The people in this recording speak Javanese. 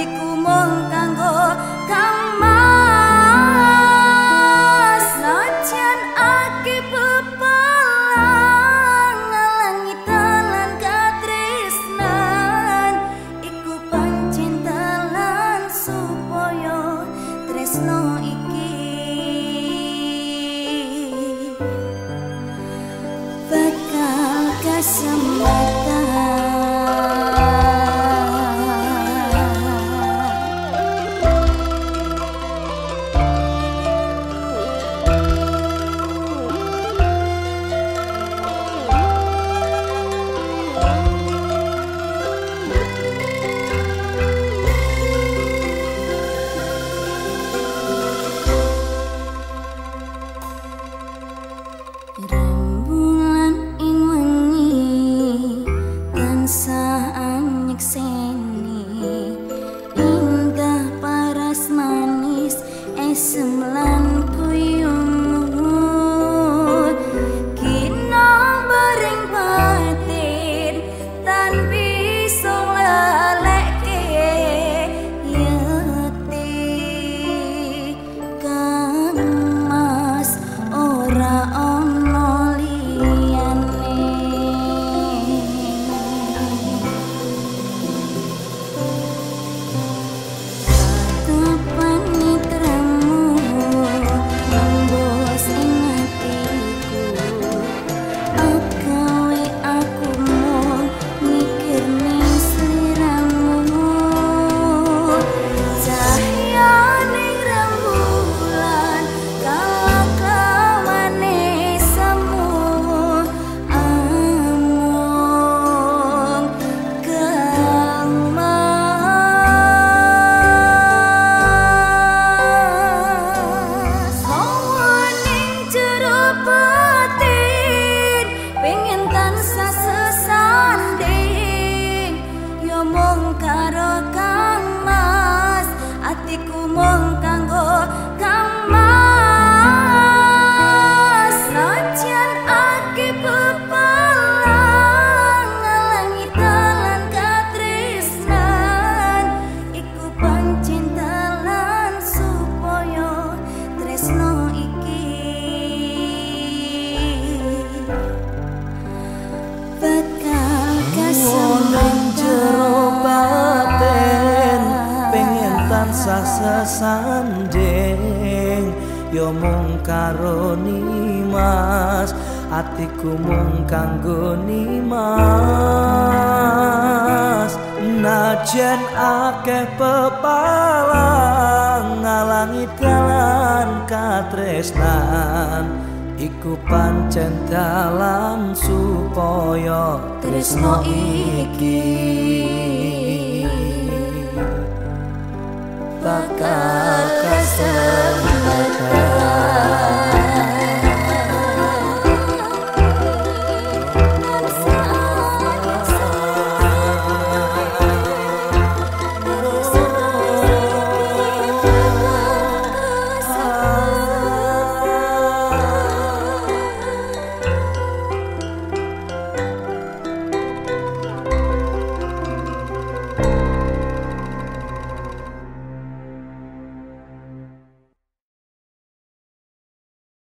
hatiku mengkau さ sesanding yo mung karo mas atiku mung kanggo mas najen akeh pepalang ngalangi dalan katresnan. Iku pancen dalan supaya tresno iki Apakah kasar